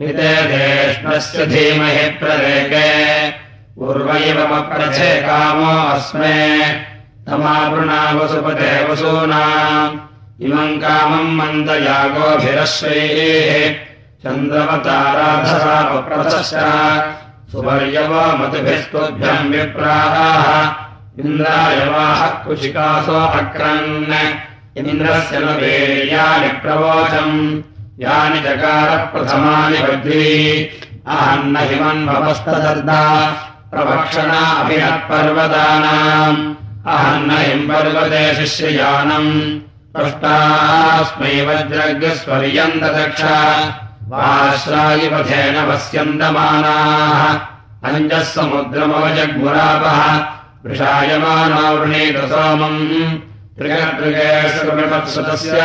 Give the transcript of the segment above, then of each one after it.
नितेष्णस्य धीमहि पूर्वैवमप्रचे कामो अस्मे। तमावृणा वसुपते वसूनाम् इमम् कामम् मन्दयागोभिरश्वैः चन्द्रवताराधसापप्रथश्च सुवर्यवो मतिभिस्तुभ्यम् विप्राः। इन्द्रायवाः कुशिकासो अक्रन् इन्द्रस्य न वीर्यानि प्रवोचम् यानि चकारः प्रथमानि वज्री अहन्न हिमन्वपस्तदर्दा प्रभक्षणा अभिनत्पर्वतानाम् अहन्न हिम् पर्वते शिष्ययानम्। पृष्टास्मै वज्रग्स्वर्यन्तदक्ष वाश्रायिपथेन पश्यन्तमानाः अञ्जः समुद्रमवजग्मुरापः। वृषायमानो वृणीतसोमम् त्रिगतृगेशुतस्य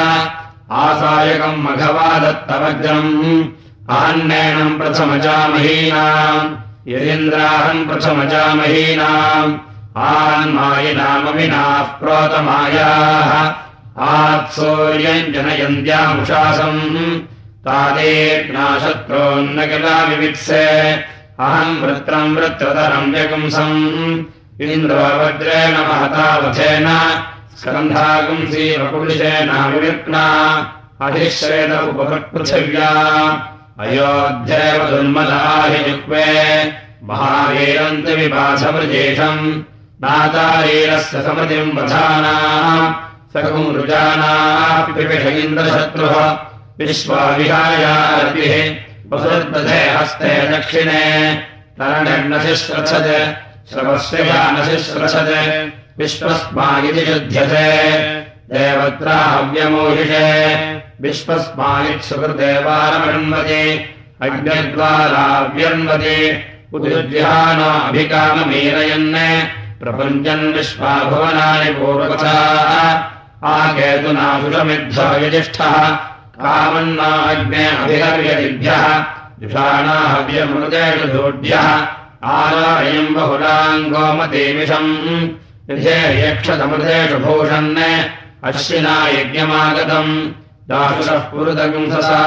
आसायकम् मघवादत्तवज्रम्। अहन्नेनम् प्रथमजामहीनाम्। यदिन्द्राहन् प्रथमजामहीनाम्। आन्मायिनामविनाः प्रोतमायाः। आत्सूर्यम् जनयन्त्यामुशासम् तादेग्नाशत्रोन्न किला विवित्से। अहम् वृत्रम् वृत्रतरम् व्यगुंसम् इन्द्रो वज्रेण महतावथेन स्कन्धागुंसीवकुलिशेनाविविक्ना अधिश्रेत उपपृथिव्या। अयोध्यैव दुर्मदाहि जुक्वे महावीरन्ति विपासमृजेषम् नातारीरस्य समृतिम् वधाना सकुम् रुजानापिष इन्द्रशत्रुः विश्वाविहायार्पिः वसुर्दधे हस्ते दक्षिणे तरणर्नशिश्रथज श्रवस्य जानशिश्रथज विश्वस्मा इति युध्यते देवत्राहव्यमोहिषे विश्वस्मा इत्सुकृदेवारमण्वति अग्निद्वाराव्यन्वति। उद्युज्यहानाभिकाममीरयन् प्रपञ्चन् विश्वाभुवनानि पूर्वकथाः। आकेतुनाशुषमिद्धो यजिष्ठः कामन्ना अग्ने अभिहर्यदिभ्यः। जुषाणाहव्यमृदेषु दोढ्यः आरायम् बहुलाम् गोमतीमिषम् यक्षतमृतेषु भूषन् अश्विना यज्ञमागतम् दाशुषः पुरुदगुंससा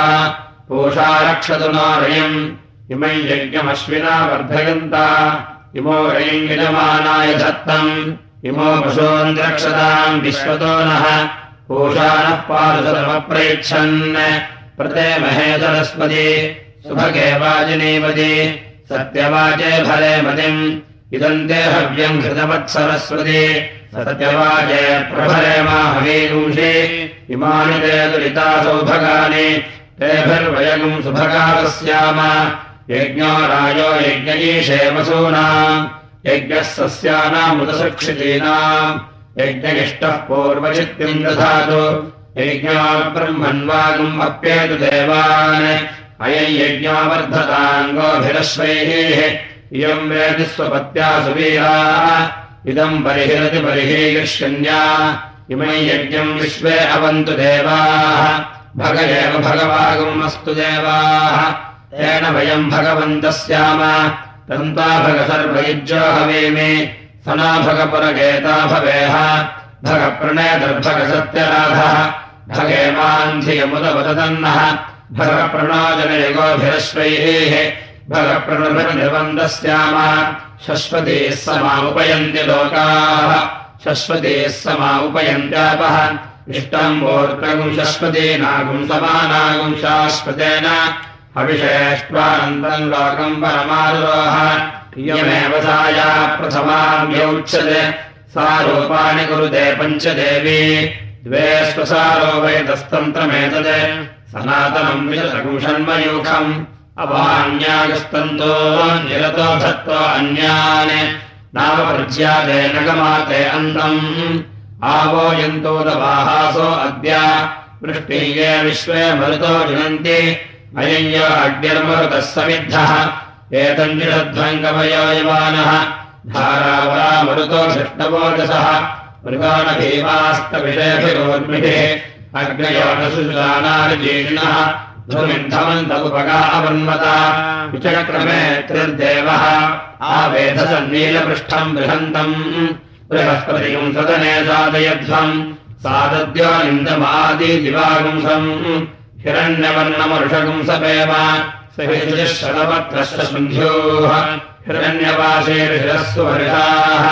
पूषा रक्षतु नारयम् इमम् यज्ञमश्विना वर्धयन्ता इमो रयम् यजमानाय धत्तम् इमो पशून् रक्षताम् विश्वतो नः पूषाणः पारुसमप्रयच्छन् प्रते महेतरस्पति सुभगे वाजिनीपति सत्यवाचे फले मतिम् इदम् ते हव्यम् घृतवत्सरस्वती सत्यवाचे प्रभरे माहवीगुंषि इमानि ते दुरिता सौभगानि। तेभिर्वयगुम् सुभगादस्याम यज्ञो राजो यज्ञयीशे वसूनाम् यज्ञः सस्यानामुदसुक्षितीनाम् यज्ञगिष्टः पूर्वचित्तिम् दधातु यज्ञा ब्रह्मन्वागम् अप्येतु देवान्। अयम् यज्ञो वर्धताङ्गोभिरश्वैः इयम् वेदि स्वपत्या सुवीराः। इदम् परिहिरति परिहीयिष्यन्या। इमम् यज्ञम् विश्वे अवन्तु देवाः। भग एव भगवागम् अस्तु देवाः। तेन वयम् भगवन्तः स्याम तन्ता भग सर्वयुज्यो हवेमि। सना भगपुरगेता भवेह। भगप्रणयदर्भगसत्यराधः भगेमान्धियमुदवदन्नः भगप्रणोजनयुगोभिरश्वैः भगप्रणुभिर्निर्बन्धः स्याम शश्वतीः समा उपयन्ति लोकाः। शश्वतीः समा उपयन्त्यापः इष्टम् वोर्कगुम् शश्वतीनागुम् समानागुम् शाश्वतेन। अविशेष्ट्वानन्दम् लोकम् परमारोह इयमेव साया प्रथमाव्यौच्यते सा रूपाणि कुरुते पञ्चदेवी। द्वे स्वसारो वेदस्तन्त्रमेतत् सनातनम् विशतकुषन्मयूखम् अवान्यागस्तन्तो निरतो धत्त्वा अन्यान् नाम प्रज्यादेन गमाते अन्तम् आवो यन्तोदवाहासो अद्य वृष्टिये विश्वे मरुतो जुनन्ति। अयम् यो अग्निर्मरुतः समिद्धः। एतञ्जिषध्वङ्गमयो यवानः। धारावरा मरुतो धृष्टवोजसः मृगानभीमास्तविषेभिरोर्मिभिः अग्नयोनसुजानार्जीर्णः धुमिन्धमन्तमुपगावन्मता विचक्रमे त्रिर्देवः आवेधसन्नीलपृष्ठम् बृहन्तम् बृहस्पतिम् सदने सादयध्वम् स सादद्योनिन्दमादिदिवागुंसम् हिरण्यवर्णमरुषगुंसपेव शतपत्रस्य सन्ध्योः हिरण्यवासेर्हिरस्सु हरिताः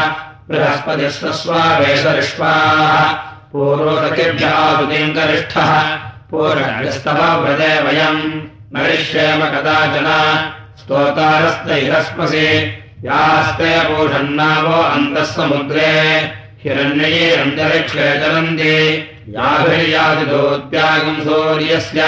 बृहस्पतिस्वस्वावेशरिष्वाः पूर्वसखिभ्यासुतीम् पूर्णस्तवव्रते वयम् नरिष्येम कदाचन। स्तोतारस्तैरस्मसि यास्ते पूषन्नावो अन्तः समुद्रे हिरण्यैरन्तरिक्षे चलन्ति। याभिर्यादिदोत्यागम् सूर्यस्य।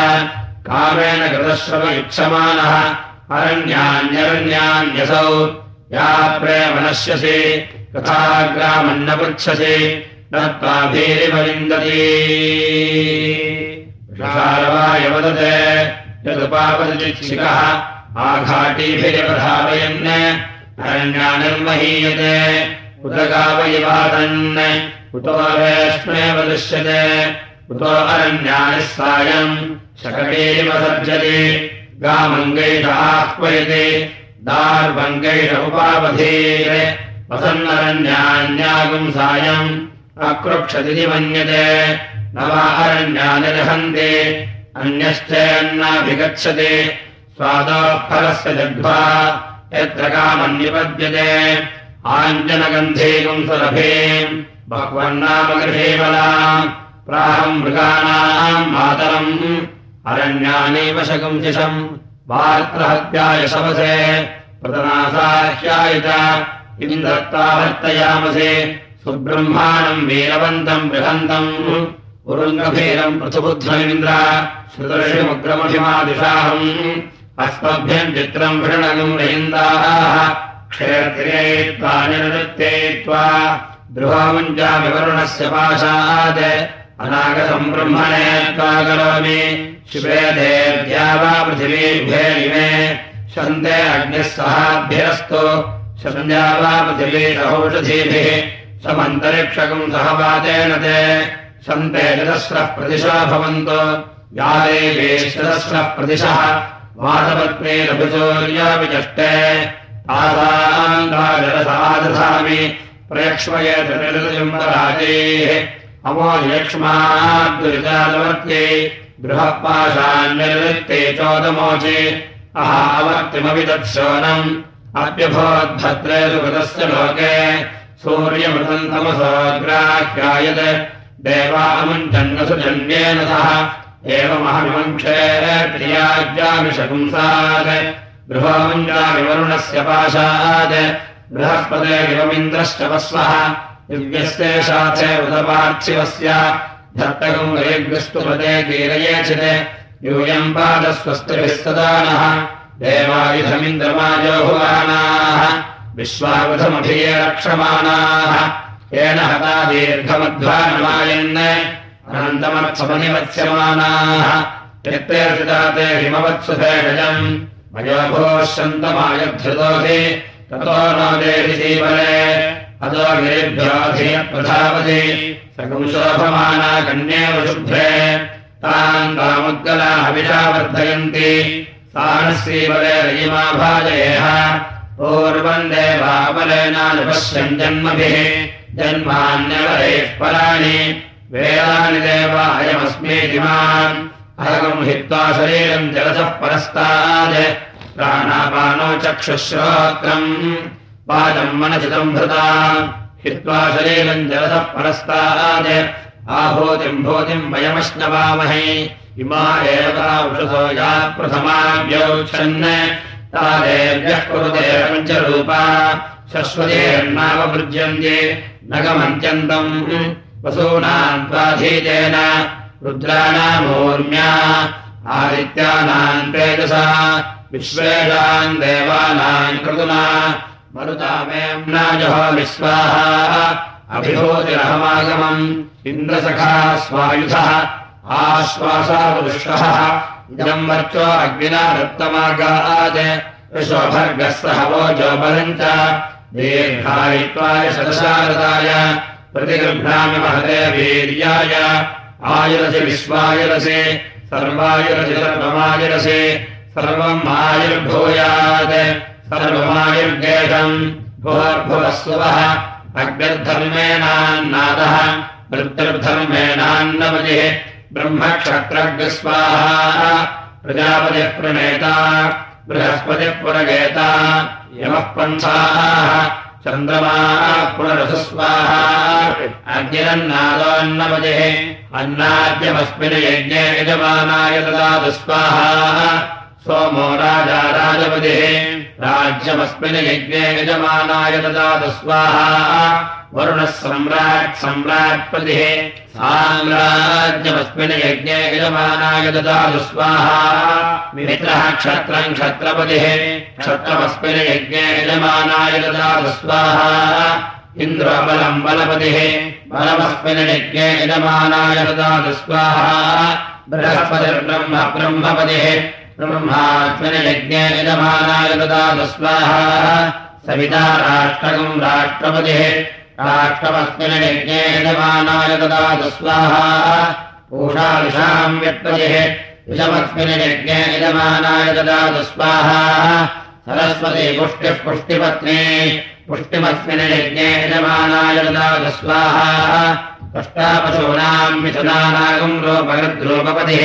कामेन कृतश्रव इच्छमानः अरण्यान्यरण्यान्यसौ। या प्रेमनश्यसि। तथाग्रामन्न पृच्छसि नत्वाभिरिवविन्दति वदते। यदुपापदिच्छिकः आघाटीभिरिवधावयन् अरण्यानिर्महीयते। उत गावयिवादन् उतो वेष्मेव दृश्यते। उतो अरण्यानि सायम् आह्वयति दार्वङ्गैष उपावधीर वसन्नरण्यान्यागुम् सायम् अकृक्षदिति मन्यते न वा अरण्यानि रहन्ति अन्यश्चेन्नाभिगच्छति स्वादोत्फलस्य जग्ध्वा यत्र कामन्निपद्यते आञ्जनगन्धेयम् सुरभेम् बह्वन्नामगृहेवलाम् प्राहम् मृगाणाम् मातरम् अरण्यानेव शकुंशिषम् वार्त्रहत्याय शवसे प्रतनासाह्याय च इन्द्रत्वावर्तयामसे सुब्रह्माणम् वीरवन्तम् बृहन्तम् उरुङ्गभीरम् पृथुबुद्धमिन्द्र श्रुतर्षिमुग्रमभिमादिशाहम् अस्मभ्यम् चित्रम् भृणगम् रयिन्दाः क्षेत्रियैत्वा निरृत्ययित्वा द्रुहमुञ्जामिवरुणस्य पाशात्। अनागतम् ब्रह्मणे त्वा करोमि। शिवे देव्या वा पृथिवीभ्येरिमे शन्ते अग्निः सहाभ्यरस्तु शल्या वा पृथिवीरौषधीभिः समन्तरिक्षकम् सहवातेन ते सन्ते चतस्रः प्रतिशः भवन्तु। या देवेश्चतस्रः प्रतिशः। वादपत्नीरभिचौर्याविचष्टे आसादसादधामि प्रयक्ष्मयेतराजेः अमोयक्ष्माद्विजालवर्त्ये बृहपाशान्यर्वृत्ते चोदमोचे अहावर्तिमपि तत्सोनम् अप्यभवद्भद्रे सुकृतस्य लोके। सूर्यमृतम् तमसोऽग्राह्यायत् देवामुञ्जन्नसु जन्येन सह। एवमहविवङ्क्षे प्रियाज्यामिषपुंसात् गृहोमुञ्जामिवरुणस्य पाशात्। बृहस्पते गिवमिन्द्रश्च वस्वः। दिव्यस्ते शाथे उदपार्थिवस्य। धर्तकम् वैग्रस्तुपदे कीरयेचित् यूयम् पादस्वस्तिभिस्तदानः। देवायुधमिन्द्रमायोहुवानाः विश्वायुधमभिये रक्षमाणाः येन हता दीर्घमध्वानमायन् अनन्तमर्थमनिवत्स्यमानाः हृदाते हिमवत्सुभेषजम् मयोभोः सन्तमायद्धृतोऽसि ततो नो देहि जीवने अतो गिरिभ्योऽधियप्रधावति सकम् शोभमाना कन्येव शुभ्रे। तान् तामुद्गला हविषा वर्धयन्ति। तान् श्रीवले रयिमा भाजयेह। पूर्वम् देवाबलेनानुपश्यम् जन्मभिः जन्मान्यवरैः पराणि। वेदानि देवायमस्मीति माम्। अहगम् हित्वा शरीरम् जलसः परस्तात् प्राणापानो चक्षुश्रोत्रम्। पादम् मनचितम् भृता हित्वा शरीरम् जलसः परस्तात् आभूतिम् भूतिम् वयमश्नवामहे। इमा एव वृषसो या प्रथमा व्यौक्षन् तादेव्यः कुरुते पञ्चरूपा शश्वतेर्नावभृज्यन्ते न गमन्त्यन्तम् वसूनाम् त्वाधीतेन रुद्राणामूर्म्या आदित्यानाम् तेजसा विश्वेषाम् देवानाम् क्रतुना मरुतामेम्नाजहो विश्वाहा अभिभूतिरहमागमम् इन्द्रसखा स्वायुधः आश्वासावदुष्टः इदम् वर्चो अग्निना दत्तमागात् ऋषोभर्गः सह वोजो बलम् च दीर्घायित्वाय शतशारदाय प्रतिगृह्णामि महते वीर्याय। आयुरसि विश्वायुरसि सर्वायुरसि सर्वमायुरसि सर्वम् आयुर्भूयात् सर्वमायुर्गेशम् भुवर्भुवः सुवः अग्निर्धर्मेणान्नादः वृत्तिर्धर्मेणान्नपतिः ब्रह्मक्षत्रग्स्वाहा प्रजापतिः प्रणेता बृहस्पतिः पुरगेता यमः पन्थाः चन्द्रमाः पुनरसस्वाहा अग्निरन्नादोऽन्नपतिः अन्नाद्यमस्मिन् यज्ञे यजमानाय ददातु स्वाहा सोमो राजा राजपतिः राज्यमस्मिन् यज्ञे यजमानाय ददातु स्वाहा। वरुणः सम्राट् सम्राट्पतिः। साम्राज्यमस्मिन् यज्ञे यजमानाय ददातु स्वाहा। मित्रः क्षत्रम् क्षत्रपतिः। क्षत्रमस्मिन् यज्ञे यजमानाय ददातु स्वाहा। इन्द्रो बलम् बलपतिः। बलमस्मिन् यज्ञे यजमानाय ददातु स्वाहा। बृहस्पतिर्ब्रह्म ब्रह्मपतिः ब्रह्मास्मिन् यज्ञे यजमानाय ददातु स्वाहा सविता राष्ट्रकम् राष्ट्रपतिः राष्ट्रमस्मिन् यज्ञे यजमानाय ददातु स्वाहा पूषाविषाम् व्यक्ततिः विषमस्मिन् यज्ञे यजमानाय ददातु स्वाहा सरस्वती पुष्टिः पुष्टिपत्नी पुष्टिमस्मिन् यज्ञे यजमानाय ददातु स्वाहा अष्टापशूनाम् मिथुनानागम् रूपगद्रूपपतिः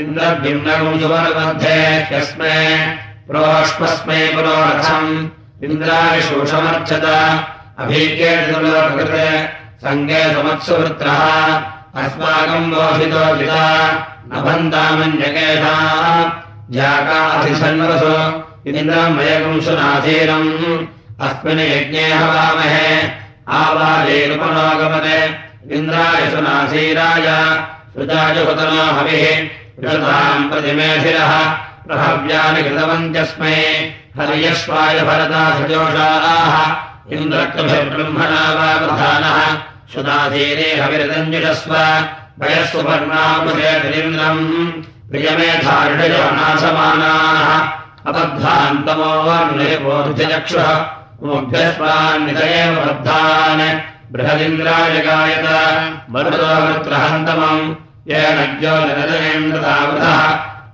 इन्द्रद्युम्नम् यस्मे प्रोष्मस्मै पुरोरथम् इन्द्राशोषमर्चत अभीके कृते सङ्गे समत्सुवृत्रः। अस्माकम् मोहितो विदा नभन्तामन्यकेषा ज्याकाधिसन्वसु इन्द्रमयगुंशुनाधीरम् अस्मिन् यज्ञे हवामहे। हविः विशताम् प्रतिमेधिरः प्रहव्यानि कृतवन्त्यस्मै हर्यश्वाय भरता सजोषाः इन्द्रक्तभिर्ब्रह्मणा वा प्रधानः सुदाधीरे हविरदञ्जुषस्व वयस्वपर्णामुषेन्द्रम् प्रियमेधारुषयो नाशमानाः अबद्धान्तमो निर्बोधचक्षुः मुभ्यस्वान्नितयेव बद्धान् बृहदिन्द्राय गायत। मरुतो वृत्रहन्तमम् येन निरजनेन्द्रतावृतः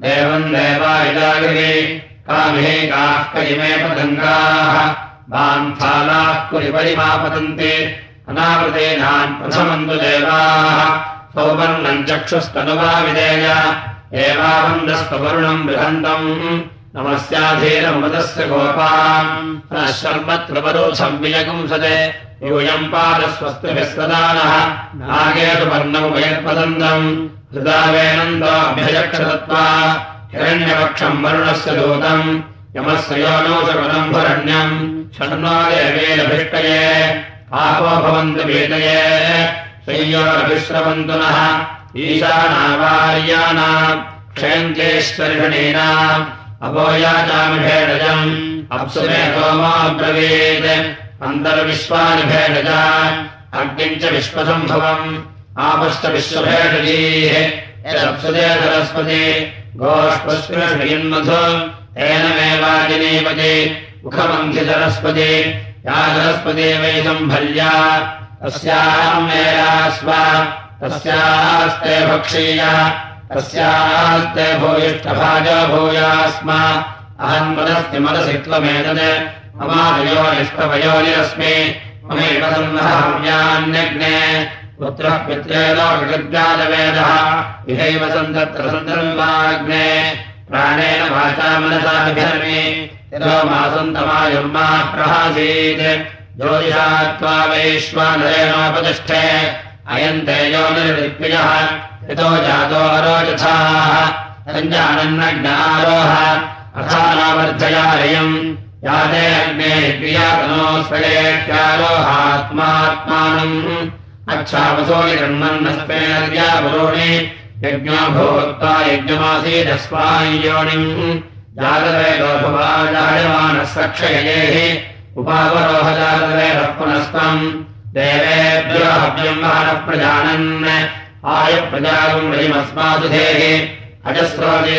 देवम् देवायजागरे कामे काः कलिमे पतङ्गाः। बान्थालाः कुरिपरिमापतन्ते अनावृतेनान् प्रथमन्तु देवाः। सौवर्णम् चक्षुस्तनुवा विधेय एवावन्दस्त्वरुणम् बृहन्तम् नमस्याधीरमृतस्य गोपाम्। शर्मत्रवरोधम् विजगुंसते यूयम् सदानः नागेषु वर्णमुपयत्पदन्तम् हृदावेनन्दोऽभ्यजक्षतत्वा हिरण्यपक्षम् वरुणस्य दूतम्। यमस्य योनोषगुणम् भरण्यम्। षण्णो देवेलभिष्टये पापो भवन्तु वेदये संयोरभिश्रवन्तु नः। ईशानावार्याणाम्। क्षयन्त्येश्वरिषणीनाम् अपोयाचामिभेडजम् अप्सुमे सोमाब्रवीत् अन्तर्विश्वानिभेडजा अग्निम् च विश्वसम्भवम् मेवाजिनीपति मुखमन्धि सरस्वती या सरस्वती वै सम्भल्या। तस्याम् मेयास्व तस्यास्ते भक्षीय तस्यास्ते भूयिष्ठभाज भूयास्म। मनसि त्वमेतत् अमादयोनिष्टवयोनिरस्मि ममेव सन्नहव्यान्यग्ने पित्रे पित्रेलोकगद्गालवेदः इहैव सन्तत्र सन्दर्भाग्ने प्राणेन वाचा मनसाभिधर्मे यतो मासन्तमायुर्मा प्रहासीत्। ज्योतिषा त्वा वैश्वानरेणोपतिष्ठे। अयम् तेजो निर्दिग्विजः यतो जातो अरोचथाः सञ्जानन्नग्नारोह अथानावर्धयारयम् अच्छावसोनिकर्मन्नस्मेर्या पुरोणि यज्ञो यज्ञमासीदस्वायोनिम् जागवेदोपवाजायमानः सक्षयेः उपावरोहजागवेदः पुनस्तम् देवेभ्यो हव्यम् वानः प्रजानन् आयप्रजागम् रयिमस्मासुधेः अजस्रोणे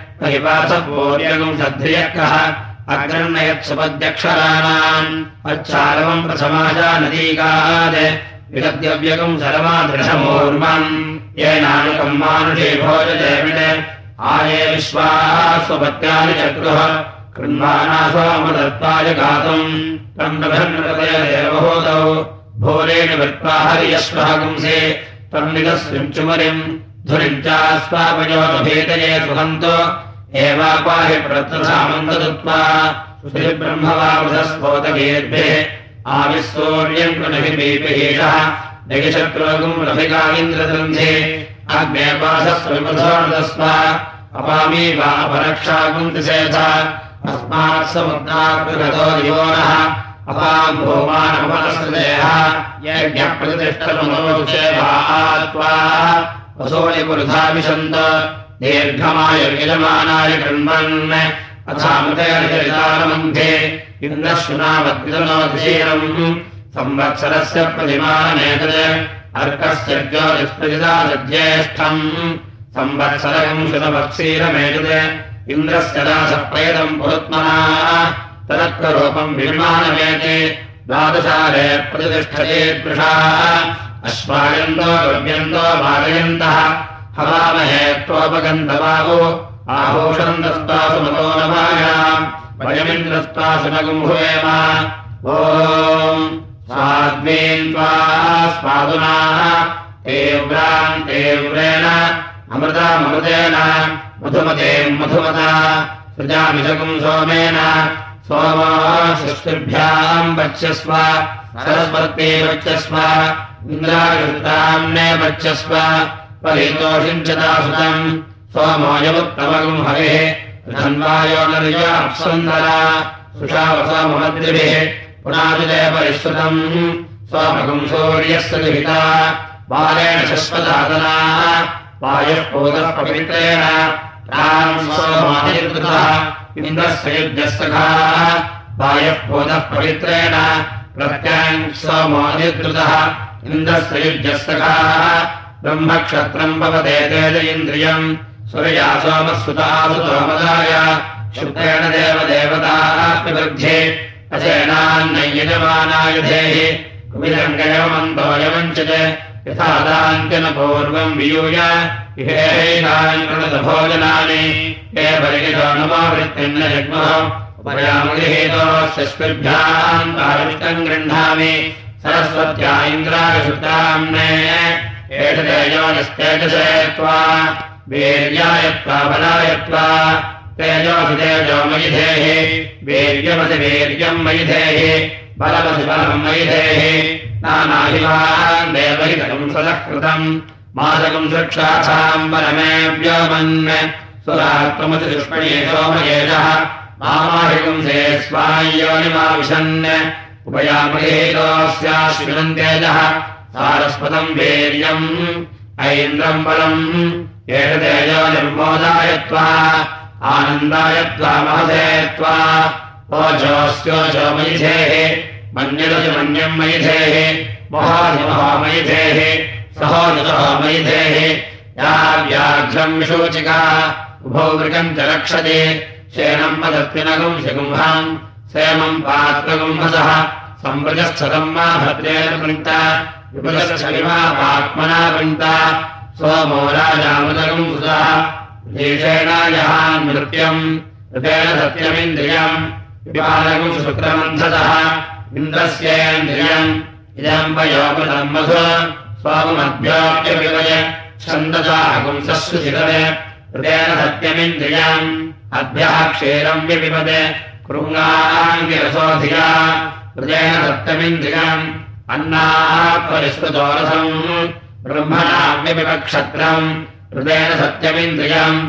सद्धियः कः अग्रण्यत्सुपद्यक्षराणाम् अच्छालवम् प्रसमाजा येनानुकम् मानुषे भोजदेविणे आये विश्वाः स्वपत्यानि चक्रुः। कृह्वानासोमदत्ताय गातुम्। तम् देवभूतौ। भूरेण वृत्त्वा हरियश्वहगुंसे तम् निगस्विञ्चुमरिम् धुरिम् चास्वापयोगभेदये सुहन्तो एवापाहि प्रत्रसामन्तदत्त्वा श्रीब्रह्मवाबुधस्फोतगेर्भिः आविस्तौर्यम् कृणभिपीपहेषः जगिशत्रुगुम् रभिकाविन्द्रदन्धे अग्नेपाशस्वविमधोणदस्व अपामी वा अपरक्षागुम् तिसेथा अस्मात् समुद्रागतो योनः अपाम् भूमानमनसृदेः यज्ञप्रतिष्ठतमोचेवा वसोलिपुरुधा विशन्त दीर्घमाय विजमानाय कृण्वन् अथामुदयनिचरितारमन्धे इन्द्रश्रुनावद्विदनोधीरम् संवत्सरस्य प्रतिमानमेतत् अर्कस्य ज्योतिष्प्रजिताज्येष्ठम् संवत्सरम् शुतवत्सीरमेतत् इन्द्रस्य दासप्रयतम् पुरुत्मना तदत्वरूपम् विमानमेते द्वादशाले प्रतिष्ठते दृषा अश्वायन्तो गव्यन्तो बालयन्तः हवामहे त्वोपगन्धवाहो आभूषन्दस्तासु मतो नमायाम्। वयमिन्द्रस्तासु न गुम्भुवेम ॐ स्वाद्मीन् त्वा स्वादुना तीव्राम् तीव्रेण। अमृतामृतेन मधुमता। सोमेन। सोमो सृष्टिभ्याम् वच्यस्व सरस्वती वच्यस्व इन्द्रायुक्ताम्ने वच्यस्व परितोषिञ्चता सुतम् सोमोऽयमुत्तमगुम् हरिः धन्वायो नर्याप्सुन्दरा सुषावसमद्रिभिः पुनादिदे परिश्रुतम्। सोमगुम् सूर्यस्य लिखिता बालेण शश्वदादना वायुः पूतः पवित्रेण प्राम् सोमादिकृतः इन्द्रस्य युद्धस्तखाः ब्रह्मक्षत्रम् भवते तेज इन्द्रियम्। सूर्या सोमस्सुतासुतोमदाय शुक्रेण देवदेवतात्मवृद्धे अचेनान्नयजमानायुधेः कुमिरङ्गयमन्तोऽयमम् च यथा दान्त्यन पूर्वम् वियूय। इहेनानि हे परिगितोऽनुमावृत्तिम् न जग्मः। उपयामुलिहेतोस्यस्मिभ्याम् तारिष्टम् गृह्णामि। सरस्वत्या इन्द्रायशुक्ताम्ने एष तेजोनिस्तेजसे त्वा वीर्यायत्वा बलायत्वा तेजोऽसि तेजो मयिधेः वीर्यमसि वीर्यम् मयिधेः बलमसि बलम् मयिधेः नानाहिवान् देवहितकम् सदः कृतम् मादकम् सुक्षाथाम् बलमे व्योमन् सुरात्मसि दुष्मणे सोमयेजः मामाहिकम् से स्वायोनिमाविशन् उपयामहेतोऽस्याश्विनम् तेजः सारस्वतम् वीर्यम्। ऐन्द्रम् बलम्। एषदेयो निर्मोदाय त्वा, आनन्दाय त्वा महसे त्वा। ओजोऽस्योजो मयिधेः मन्यदज मन्यम् मयिधेः महाधिमः या व्याघ्रम् शोचिका उभौ मृगम् च रक्षते। शेनम् मदत्तिनगुम् शगुम्हाम् सेमम् पात्रगुम्हसः मा भद्रेण विपुलश्चलिमात्मना वृन्ता। सोमो राजामृतगम् सुतः। देशेणाजहान् नृत्यम्। ऋतेन सत्यमिन्द्रियम्। विपालकम् शुक्रमन्थतः इन्द्रस्येन्द्रियम्। इदम् वयोपदम् मधु। स्वाममभ्योऽप्यविवय छन्दसाकुंसस्सु शिखरे ऋतेन सत्यमिन्द्रियम्। अभ्यः क्षीरम् व्यपिपदे कृङ्गाङ्गिरसोऽधिया हृदेन सत्यमिन्द्रियम् अन्नाः परिष्कृतोरसम् हृदेन सत्यमिन्द्रियम्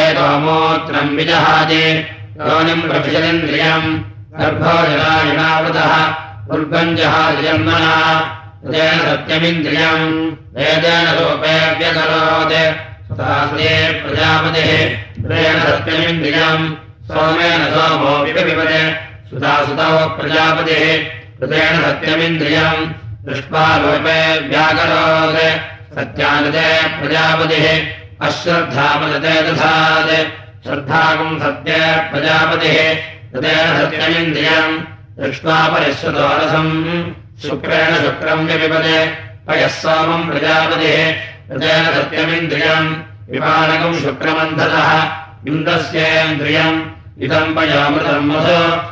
एतोमोत्रम् विजहाजे योनिम् प्रभिषदिन्द्रियम् हृदेन सत्यमिन्द्रियम् वेदेन रूपे व्यकरोत् प्रजापतिः हृदेन सत्यमिन्द्रियम् सोमेन सोमो प्रजापतिः हृदेन सत्यमिन्द्रियम् दृष्ट्वा रूपे व्याकरोत्। सत्यानते प्रजापतिः। अश्रद्धामदते दधात्। श्रद्धाकम् सत्य प्रजापतिः। हृदेन सत्यमिन्द्रियम् दृष्ट्वा परिश्रुतोरसम् शुक्रेण शुक्रम् व्यपिपदे। पयः सोमम् प्रजापतिः। हृदेन सत्यमिन्द्रियम् विपानकम् शुक्रमन्धतः। इन्द्रस्येन्द्रियम् इदम् पयामृतम् मधु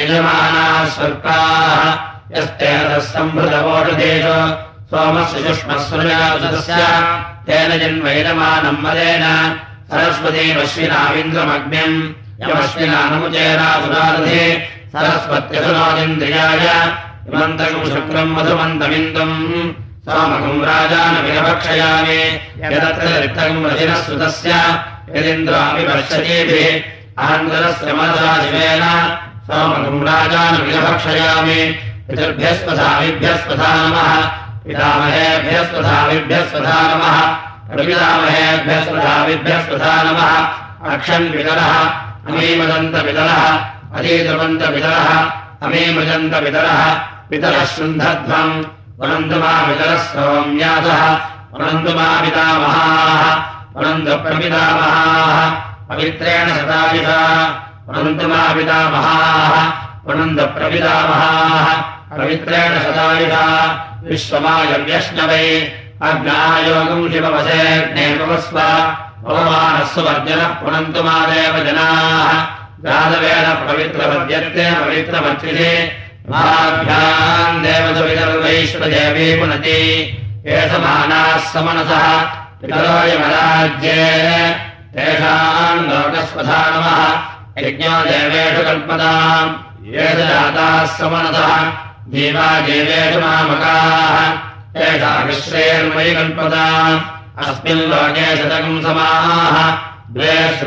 यजमानाः स्वर्गाः यस्तेन सम्भृतवोषधेषु सोमस्य शुष्मस्वस्य तेन जन्मैलमानम् मदेन सरस्वतीमश्विनाविन्द्रमग्न्यम् यमश्विनानमुचेरासुरारथे सरस्वत्यसुरादिन्द्रियाय इमन्तकम् शुक्रम् मधुमन्तमिन्दम् सोमकम् राजानविरभक्षयामि यदत्र रिक्तकम् रजिनः यदिन्द्रामि पश्यतीभिः अहन्तरस्य मनसा शिवेन सोमकम् राजानविरभक्षयामि पितृभ्यस्वधामिभ्यस्वधा नमः प्रपितामहेभ्यस्वधामिभ्यस्वधा नमः अक्षन्वितरः अमीमदन्तपितरः अधीद्रवन्तपितरः अमीमृजन्तपितरः पितरः शृन्धध्वम् वनन्तुमापितरः सौम्यासः वनन्तुमापितामहाः वनन्तप्रपितामहाः पवित्रेण शतायुषा वनन्तुमापितामहाः वनन्तप्रपितामहाः पवित्रेण विश्वमायव्यष्णवै अग्नायोगम् शिववसेऽग्नेपवस्व पवमानस्व वर्जनः पुनन्तु मादेव जनाः जातवेन पवित्रपद्यत्ते पवित्रमर्चिते महाभ्याम् देवसवितर्वैश्वदेवी पुनति। एषमानाः समनसः पितरोयमराज्ये तेषाम् लोकस्वधा देवेषु कल्पताम् ये जाताः समनसः। जीवा देवेषु मामकाः। एषा विश्रेर्मयि कल्पताम् अस्मिन् लोके शतकम् समाः। द्वे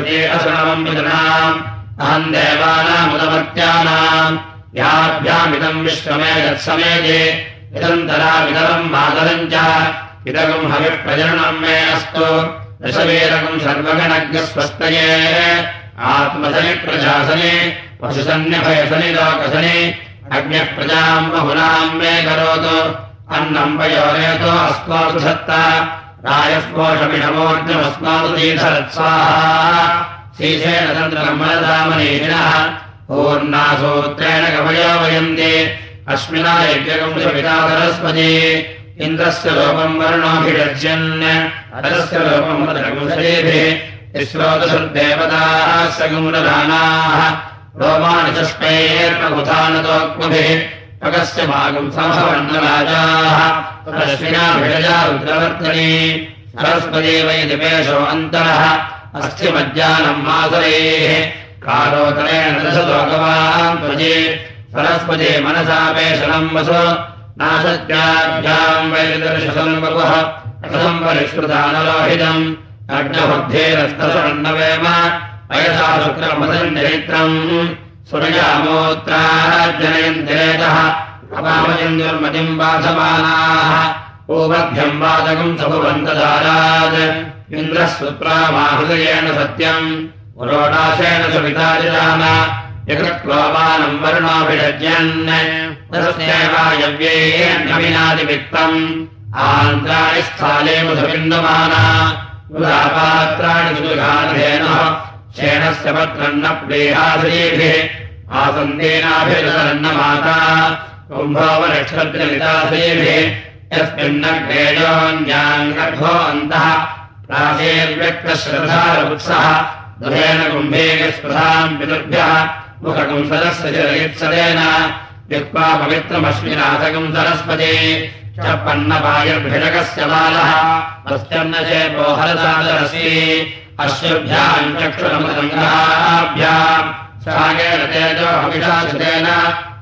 विदनाम् अहम् देवानामुदमर्त्यानाम् याभ्यामिदम् विश्वमे यत्समेजे इदन्तरामिदरम् मातरम् च। इदकम् हविप्रजननम् मे अस्तु। दशवीरकम् सर्वगणज्ञस्वस्तये। आत्मसनि प्रजासने पशुसन्न्यभयसनि लोकसनि। बहुनाम् मे करोतु। अन्नम् पयोरेतो अस्मासु सत्ता। रायस्पोषमिषमोर्जमस्मासु दीधरत्साहा शीशेन तन्त्रमनदामनीषिणः पूर्णासूत्रेण कवयो वयन्ति। अस्मिना यज्ञकम् सविता सरस्वती इन्द्रस्य लोपम् वर्णोऽभिषज्यन् अरस्य लोपम् रोमाणि चष्पैर्मकुथानतोक्मभिः पकस्य भागम् तदश्विनाभिषजा रुद्रवर्तनी। सरस्वती वै दिपेशो अन्तरः। अस्ति मज्जानम् मासरेः कालोतरेण दशलोकवान् त्वजे सरस्वती मनसापेशनम् वसु नाशत्याभ्याम् वैदर्शसम् वपुः रसम् परिष्कृतानलोहितम् अग्नबुद्धेरस्तसन्नवेम वयसा शुक्रमदम् चरित्रम् सुरयामोत्राजनयन्तिरेतः अपामजन्युर्मतिम् बाधमानाः ओमभ्यम् वादकम् सभुवन्तदारात् इन्द्रः सुप्रामाहृदयेन सत्यम् पुरोडाशेन सुविताजितान यकृत्वानम् वर्णोऽभिषज्यन् तस्यैवायव्येन्नविनादिवित्तम् आन्त्राणि स्थाले मधुबिन्दमाना। पात्राणि सुगाधेनः शेणस्य पत्रम् न प्रेहाश्रीभिः आसन्देनाभिरन्नमाता कुम्भोपनक्षत्रलिताश्रीभिः यस्मिन्नग्रेयोन्याङ्गर्भो अन्तः प्राचेर्व्यक्तश्रद्धारवुत्सः दृढेन कुम्भेगस्पृधाम् पितृभ्यः पवित्रमश्विनाथकम् च पन्नपायुर्भिषकस्य बालः। तस्यन्नशेपो अश्वभ्याम् चक्षुरमृतङ्गाभ्याम् सागेन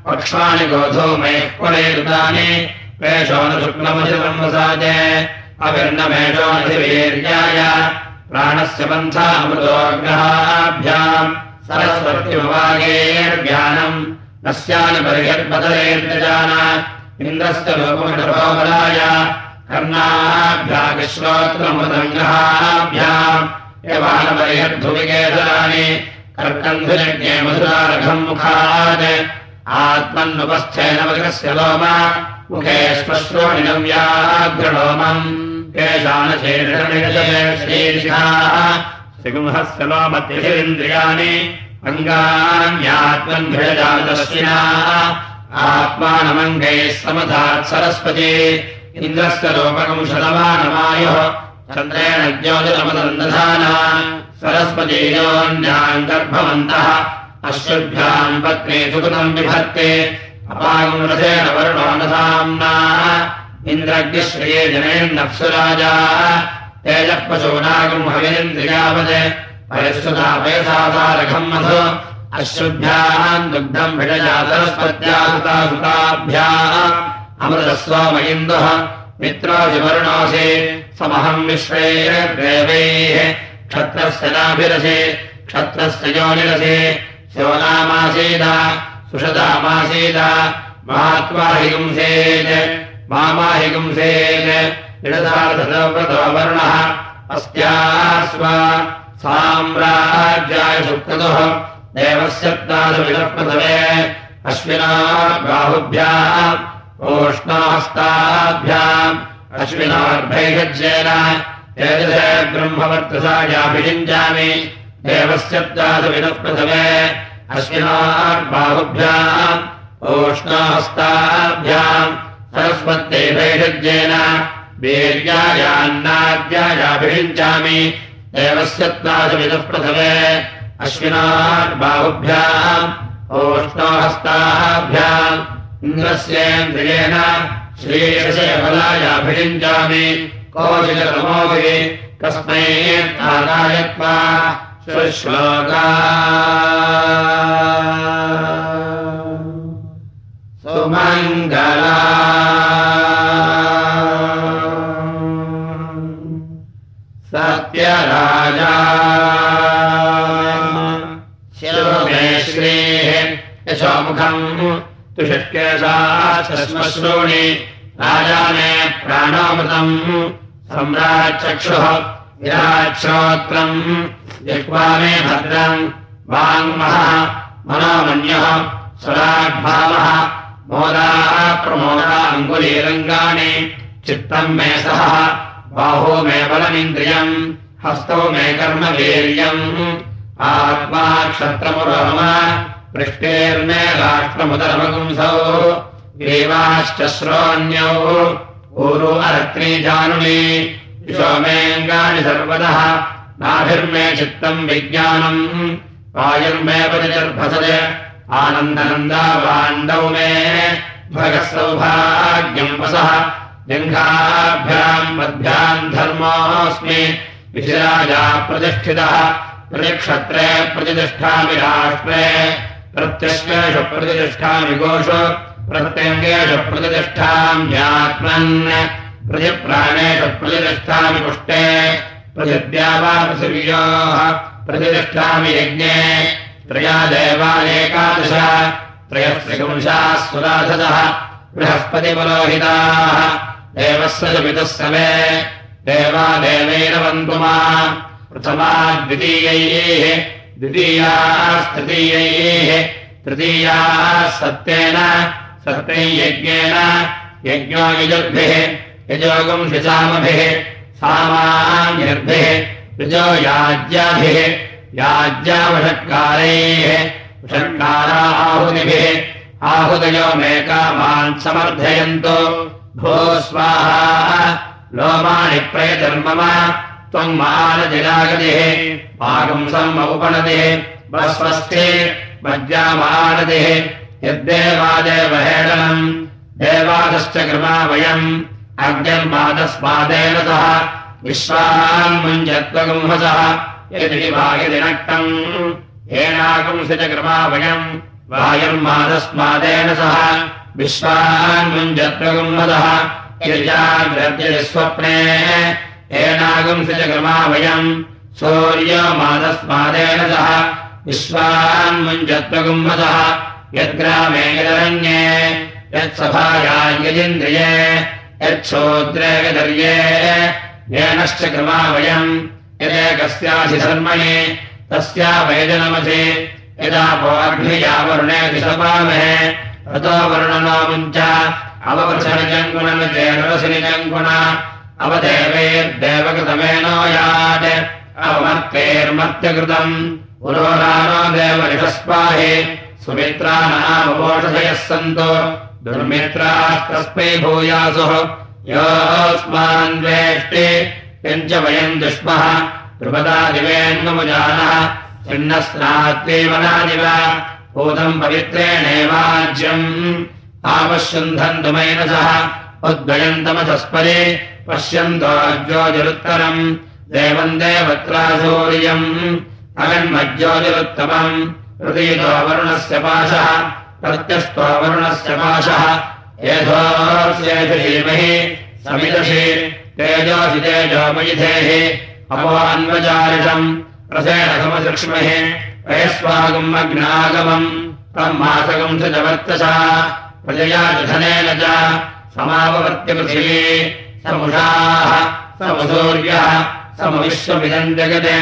पक्ष्वाणि गोधो मेः कुलैरुदानि वेषो न अधिवीर्याय प्राणस्य पन्थामृतोग्रहाभ्याम् सरस्वत्यमवागेर्ज्ञानम् नस्यानुपरिहर्पतरेर्जान इन्द्रस्य लोकमटरोबलाय कर्णाभ्यागश्रोत्रमृतङ्ग्रहाभ्याम् यवानपरिहर्धुविकेतराणि कर्कन्धुलज्ञे मधुरारघम् मुखात् आत्मन्नुपस्थेन मृगस्य लोम मुखे श्मश्रोणिनम् आत्मानमङ्गैः समधात् सरस्वती लोपकम् शतमानमायुः चन्द्रेण ज्योतिरमदन्दधाना सरस्वतीयोन्याम् गर्भवन्तः अश्वभ्याम् पत्नी सुकृतम् विभक्ते अपागम् रथेन वरुणो न साम्ना इन्द्रग्निश्रिये जनेन्नप्सुराजा तेजः पशूनागम् हवेन्द्रियावत् परिश्रुतापेसासारघम् मधु। अश्रुभ्याम् दुग्धम् भिडजातरस्पत्यासुताभ्याम् अमृतस्वामयिन्दुः मित्रोजिवर्णोऽसि समहम् विश्वैर्देवैः क्षत्रस्य नाभिरसि, क्षत्रस्य योनिरसि। शिवनामासीद, सुषदामासीद गुंसेत् मामा हि गुंसेत् निरदार्थव्रतो वर्णः अस्यास्व साम्राज्याय सुक्रतुः देवस्य प्रथमे अश्विना बाहुभ्याम् ओष्णास्ताभ्याम् अश्विनार्भैषज्येन एतसे ब्रह्मवर्तसायाभिषिञ्चामि देवस्य प्रथमे अश्विनार्बाहुभ्याम् ओष्णास्ताभ्याम् सरस्वत्यै भैषज्येन वीर्यायान्नाद्यायाभिषिञ्चामि देवस्य प्राथमिनः प्रथमे अश्विनार्बाहुभ्याम् ओष्णोहस्ताभ्याम् इन्द्रस्येन्द्रियेण श्रीयसे बलायाभिषिञ्चामि कोशिलतमोभिः कस्मै नारायत्वा सुश्लोका सुमङ्गला। सत्यराजा। शिरोमे श्रीः यशोमुखम् तुषट्केशाश्मश्रूणि राजा मे प्राणामृतम् सम्राचक्षुः विराक्षोत्रम् जिह्वामे भद्रम् वाङ्मः मनोमन्यः स्वराग्भावः मोदाः प्रमोदा अङ्गुलीरङ्गाणि चित्तम् मे सह बाहो मे बलमिन्द्रियम् हस्तौ मे कर्मवीर्यम्। आत्मा क्षत्रमुरम पृष्टेर्मे राष्ट्रमुदरमगुंसौ। देवाश्च श्रोण्यौ ऊरु अरत्नीजानुनि सोमेऽङ्गानि सर्वदः नाभिर्मे चित्तम् विज्ञानम्। वायुर्मे परिचर्भसज आनन्दनन्दावाण्डौ मे भगः सौभाग्यम् वसः जङ्घाभ्याम् पद्भ्याम् धर्मोऽस्मि विशिराजा प्रतिष्ठितः प्रतिक्षत्रे प्रतिष्ठामि राष्ट्रे प्रत्यङ्गेषु प्रतिष्ठामि गोषु प्रत्यङ्गेषु प्रतिष्ठाम्यात्मन् प्रतिप्राणेषु प्रतिष्ठामि पुष्टे प्रतिद्यावापृथिव्योः प्रतिष्ठामि यज्ञे त्रया देवानेकादश त्रयस्त्रिपुंशाः सुराधतः बृहस्पतिपुरोहिताः, देवस्य च पितुः समे, देवा देवैरवन्तुमा, प्रथमा द्वितीयैः द्वितीयास्तृतीयैः तृतीयाः सत्येन सत्यैयज्ञेन यज्ञो यजुर्भिः यजोगम् शिसामभिः सामान्यर्भिः ऋजो याज्याभिः याज्यावषट्कारैः वषट्कारा आहुतिभिः आहुदयो मे कामान् समर्थयन्तु। भो स्वाहा लोमाणि प्रयतर्मम त्वम् मानजिरागतिः पाकंसम् औपणतिः वस्वस्ति मज्जामानतिः यद्देवादेव हेडनम् देवादश्च कृपा वयम् अग्निर्मादस्मादेन सह विश्वान्मुञ्जत्वगुंहसः यदि वायदि नक्तम् येनागुंसि च कृपाभयम् वायुर्मादस्मादेन सह विश्वान्मुञ्जत्रगुम्मदः यजाग्रद्यति स्वप्ने। च कृपाभयम् सूर्यमादस्मादेन सह विश्वान्मुञ्जत्वगुम्मदः यद्ग्रामे यदरण्ये यत्सभायायजिन्द्रिये यच्छोद्रे विदर्ये येनश्च क्रमा वयम् यदेकस्याधिधर्मणे तस्या वैजनमसि। यदा भोग्नियावरुणे दिशपामहे ततो वर्णनामुञ्च अववृषनिजङ्गुणनिचेरसिनिजङ्गुण अवदेवैर्देवकृतमेनो यात्। अवमर्तेर्मर्त्यकृतम् पुरोरानो देवनिषस्पाहि सुमित्राणामपोषधयः सन्तो। दुर्मित्रास्तस्मै भूयासुः। योऽस्मान्वेष्टि यञ्च वयम् दुष्मः। द्रुपदादिवेन्मुजानः चिन्नस्नात्वेमनादिव भूतम् पवित्रेणेवाज्यम्। आपश्यन्धन्तुमेन सह उद्वयन्तमसस्परे पश्यन्तोज्योतिरुत्तरम् देवम् देवत्रासूर्यम्। अगन्मज्योतिरुत्तमम्। हृदयतो वरुणस्य पाशः। प्रत्यस्तो वरुणस्य पाशः। समिदशि अपोऽन्वचारिषम् रसेणसमसृक्ष्महि वयस्वागम् अग्नागमम् तम् स च वर्तसा प्रजया धनेन च समापवर्त्यपृथिवी समुषाः समसूर्यः समविश्वमिदम् जगत्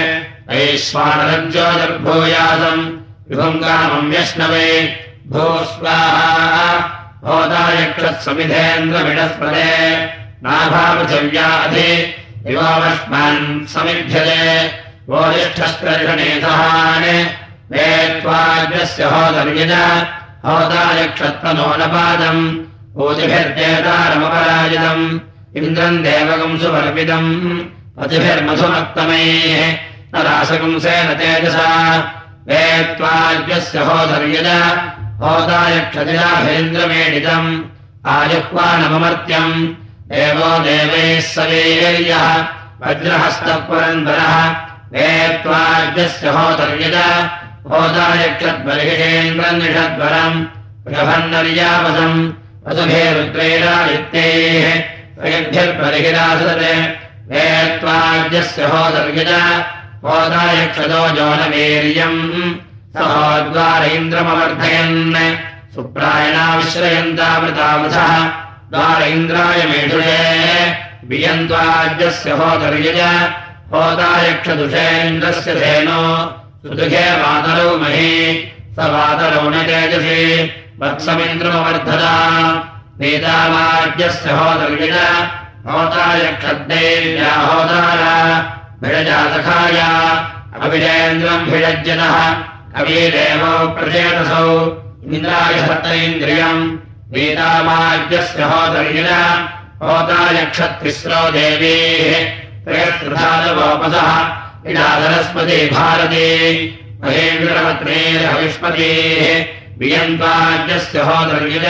वैश्वानरज्योतिर्भूयासम् विभङ्गामम् व्यश्नवे भो स्वाहा भोदायक्षत्समिधेन्द्रमिडस्पदे नाभापृथिव्याधि युवावस्मान् समिभ्यते। वोरिष्ठस्कर्षणेधान् वेत्वाग्रस्य होदर्यज होदायक्षत्तनोनपादम् ऊतिभिर्देतारमपराजितम् इन्द्रम् देवकम् सुवर्पितम् पतिभिर्मधुमत्तमैः। न रासकंसेन तेजसा वेत्वाग्रस्य होदर्यज होदायक्षतिराभेन्द्रमेडितम् आयुह्वानममर्त्यम् देवो देवैः सवीर्यः वज्रहस्तः पुरन्दरः देत्वार्जस्य होतर्यज होदायक्षद्बलिषेन्द्रन्निषद्वरम् प्रभन्नर्यावसम् वसुभे रुद्रेणादित्यैः प्रयद्भिर्बलिहिरासते देत्वार्जस्य होतर्यज होदायक्षदो जोनवीर्यम् सहोद्वार इन्द्रमवर्धयन् सुप्रायणाविश्रयन्तावृतावृतः सुप्रायणाविश्रयन्तामृतामृथः द्वारैन्द्राय मेषुषे वियन्त्वाद्यस्य होतर्यज होतायक्षदुषेन्द्रस्य धेनो सुदुखे वातरौ मही स वातरौ न तेजसि वत्समिन्द्रमवर्धता। नेतावाद्यस्य होतर्यज होतायक्षद्देव्या होतार भिडजासखाय अभिजेन्द्रम् भिडज्जनः कवीरेवो प्रचेतसौ इन्द्राय सत्तैन्द्रियम् वेदामाद्यस्य होतर्यज होतायक्षत्तिस्रो देवीः त्रयस्त्रधानवोपसः इडाधनस्पति भारते महेन्द्रवत्रेरहविष्पतेः वियन्त्वाद्यस्य होतर्यज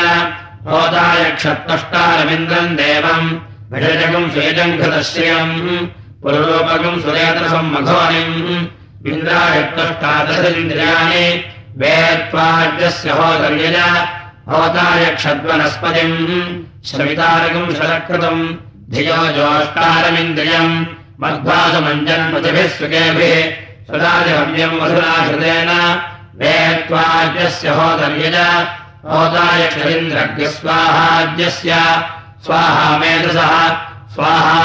होतायक्षत्तष्टारमिन्द्रम् देवम् भिषजकम् सुयजङ्घतश्रियम् पुरुरूपकम् सुरेतरसम् मघोनिम् इन्द्रायत्तष्टादशेन्द्रियाणि वेत्वाद्यस्य होतर्यज होताय क्षद्वनस्पतिम् शमितारकम् शरकृतम् धियो जोष्टारमिन्द्रियम् मध्वासमञ्जन्मतिभिः सुखेभिः सुदाजहव्यम् वसुराश्रितेन वेत्वाद्यस्य होतर्यज होताय क्षयिन्द्रग्रस्वाहाद्यस्य स्वाहा मेधसः स्वाहा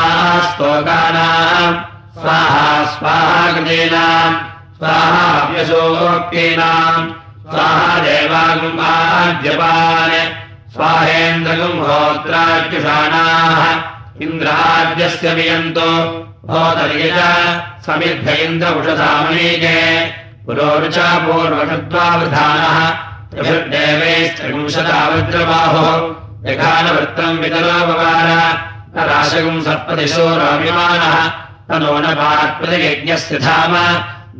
स्तोकानाम् स्वाहा स्वाहाकृतीनाम् स्वाहाव्यसोक्तीनाम् स्वाहा देवागुम्बाद्यपान् स्वाहेन्द्रगुम् होत्राद्युषाणाः इन्द्राद्यस्य वियन्तो होतर्यज समिद्ध इन्द्र उषधामनीके पुरोरुचा पूर्वषद्वावधानः त्रिभिर्देवैस्त्रिंशतावज्रबाहुः यघानवृत्तम् वितरोपकार न राशगुम् सर्पदिशोराभिमानः तनो न पात्प्रतियज्ञस्य धाम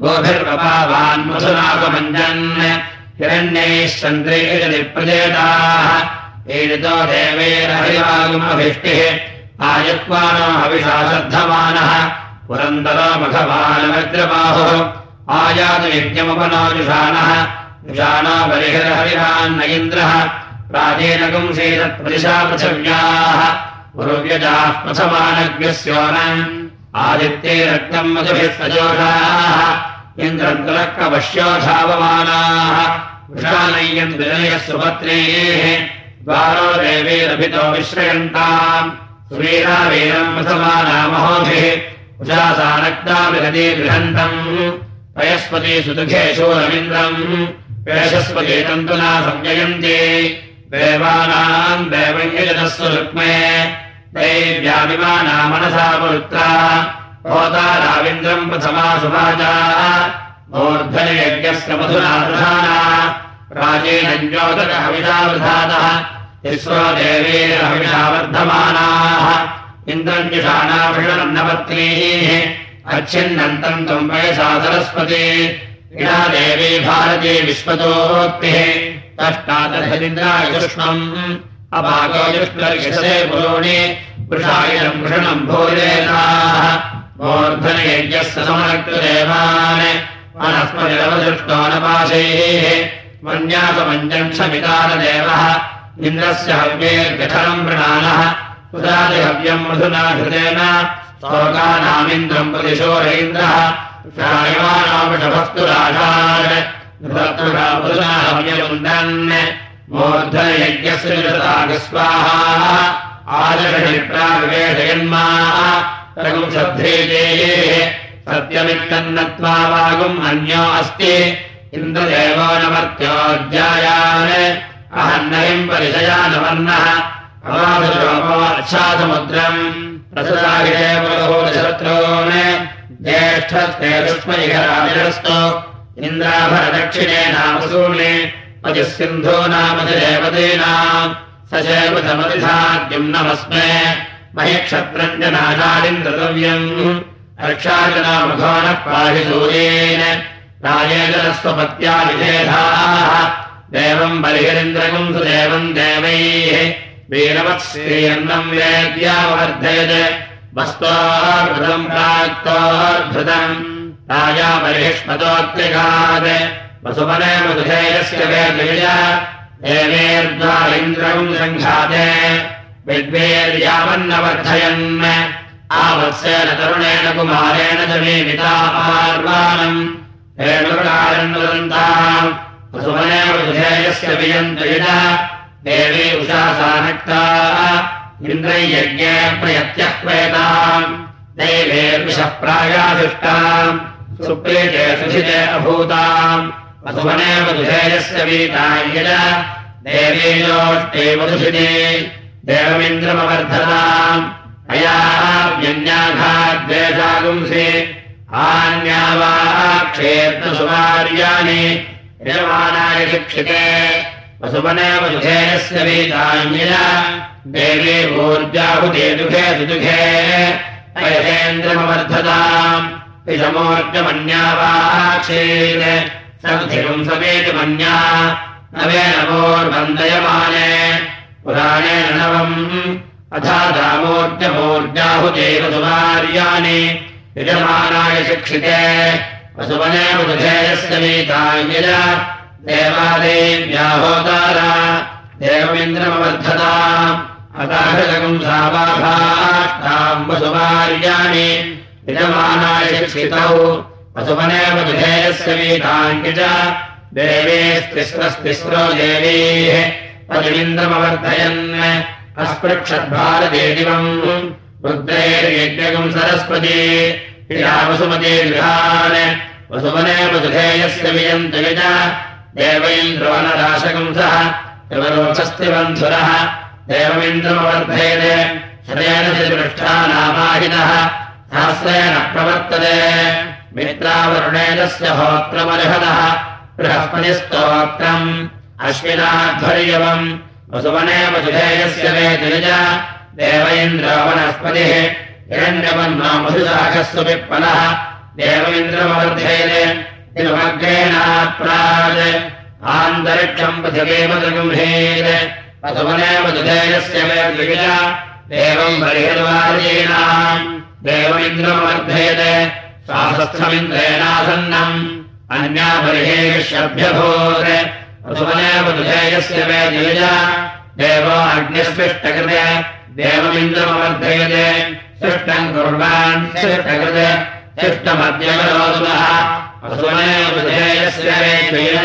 गोभिर्वपावान् मधुनागमञ्जन् हिरण्यैश्चन्द्रैरनिप्रजेताः पीडितो देवैरहरिवागमभिष्टिः आयत्वानो हविषा श्रद्धमानः पुरन्दरो मघवानमग्रबाहुः आयातयज्ञमुपनाजुषाणः जुषाणा परिहरहरिरान्न इन्द्रः प्राचीनगुंसेतत्प्रदिशा पृथिव्याः पुरुव्यजाः प्रथमानज्ञस्योनम् आदित्ये रक्तम् मधुभिः सजोषाः इन्द्रन्तुलक्कवश्योधावमानाः वृषानय्यम् विनयः सुपत्नेः द्वारो देवीरभितो विश्रयन्ताम् सुवीरावीरम् प्रथमानामहोभिः उषासानक्ताविगते गृहन्तम् पयस्पति सुदुःखे शूरमिन्द्रम् पेशस्पति तन्तुना संययन्ति देवानाम् देवञ्जनस्व रुक्मे दैव्याभिमाना मनसा पुरुत्रा। होताराविन्द्रम् प्रथमा सुभाजा। मूर्धनयज्ञस्य मधुना प्रधाना। इन्द्रञ्जुषाणाभिषन्नपत्नीः अच्छिन्नन्तम् त्वम् वयसा सरस्वती। इडा देवी भारती विश्वतोक्तिः अभागो युष्मर्षसे पुरोणि वृषायनम् वृषणम् भोजेताः। मूर्धनयज्ञस्य समनकृदेवान् वनस्पतिरवदृष्टो न पाशैः मन्यासमञ्जक्षमितारदेवः इन्द्रस्य हव्येर्गठनम् प्रणानः सुरादिहव्यम् मधुना घृतेन स्तोकानामिन्द्रम् प्रतिशोरैन्द्रः शायमानामृषभस्तुराशान् मूर्धनयज्ञस्य स्वाहा आदर्शनिप्राविवेशयन्मागुम् श्रद्धेतेः सत्यमित्तन्नत्वा वागुम् अन्यो अस्ति। इन्द्रदेवो नमर्त्योऽध्यायान्। अहन्नयम् परिशयानवर्णः अवादुरोपोच्छासमुद्रम् प्रसदागिरेवशत्रून् ज्येष्ठस्ते दुष्मैघराजस्तु इन्द्राभरदक्षिणे नामसूनि अजः सिन्धो नामधिदेवतीनाम् स चैवमधिधाद्युम् नमस्मे। महीक्षत्रम् च नाशादिन्द्रतव्यम् रक्षाजनामघो नः पाहि सूर्येन राजेजनस्वपत्या विषेधाः देवम् देवैः। वीरवत्श्रीयन्नम् वेद्यावर्धयत्। वस्त्वार्भृतम् प्राक्तोर्भृतम् राजा बलिष्मतोऽत्यगात् वसुमने मधुधेयस्य इन्द्रम् सङ्घाते विद्वेर्यावन्नवर्धयन् आवत्सेन तरुणेन कुमारेण च मीमितार्वाणम् हेणुकारन्वदन्ताम् वसुमने मधुधेयस्य वियन्तयिन देवी उषासानक्ता इन्द्रयज्ञे प्रयत्यः क्वेताम् देवेर्विषः प्रायाधिष्टाम् सुप्रीते सुधिते अभूताम् वसुवने मधुधेयस्य वीतायज देवीयोष्टे मधुषिते देवमिन्द्रमवर्धताम् अया व्यन्याघाद्वेषागुंसि आन्या वा क्षेत्रसुमार्याणि शिक्षिते वसुवने वसुधेयस्य वीताञ्जय देवी भूर्जाहुते दुःखे सुदुःखे अयसेन्द्रमवर्धताम् विषमोर्जमन्या वाक्षेत् सन्धिकम् समेति मन्या नवेनमोर्वन्दयमाने पुराणेन नवम्। अथा दामोर्जमोर्जाहुते वसुमार्याणि यजमानाय शिक्षिते। वसुवने वीताञ्जय देवादेव्याहोतारा देवमिन्द्रमवर्धताम् अताहृतकम् सावाभाष्टाम् वसुमार्याणि यजमानाय शिक्षितौ वसुवनेव विधेयस्य वीताङ्क्य च देवेस्तिस्रस्तिस्रो देवीः। पतिमिन्द्रमवर्धयन् अस्पृक्षद्भारदेदिवम् रुद्रैर्यज्ञकम् सरस्वती। वसुमती गृहान् वसुवनेव विधेयस्य वियन्तय च देवैन्द्रोनराशकम् सः। त्रिवरोचस्तिबन्धुरः देवमिन्द्रमवर्धयते। शतेन चतुष्ठानामाहिनः सहस्रेण प्रवर्तते मित्रावरुणेजस्य होत्रमर्हदः बृहस्पतिस्तोत्रम् अश्विनाध्वर्यवम् वसुवनेव सुधेयस्य वेतिज देव वनस्पतिः हिरण्यवन्नो मधुशाखस्व पिप्पलः देव इन्द्रमवर्धयते तिरुमग्रेणाप्राज आन्तरिक्षम् पृथिवीमदगुम्भेत् वसुवनेव दुधेयस्य वेद्विज देवम् बलिर्वार्येणाम् देवमिन्द्रमवर्धयते शासस्थमिन्द्रेणासन्नम् अन्यापरिहेष्यभ्यभूत् वसुमनेवधेयस्य मे जय देवो अग्निस्पृष्टकृते। देवमिन्द्रमवर्धयते। सृष्टम् कुर्वान् वसुमनेवधेयस्य मे जय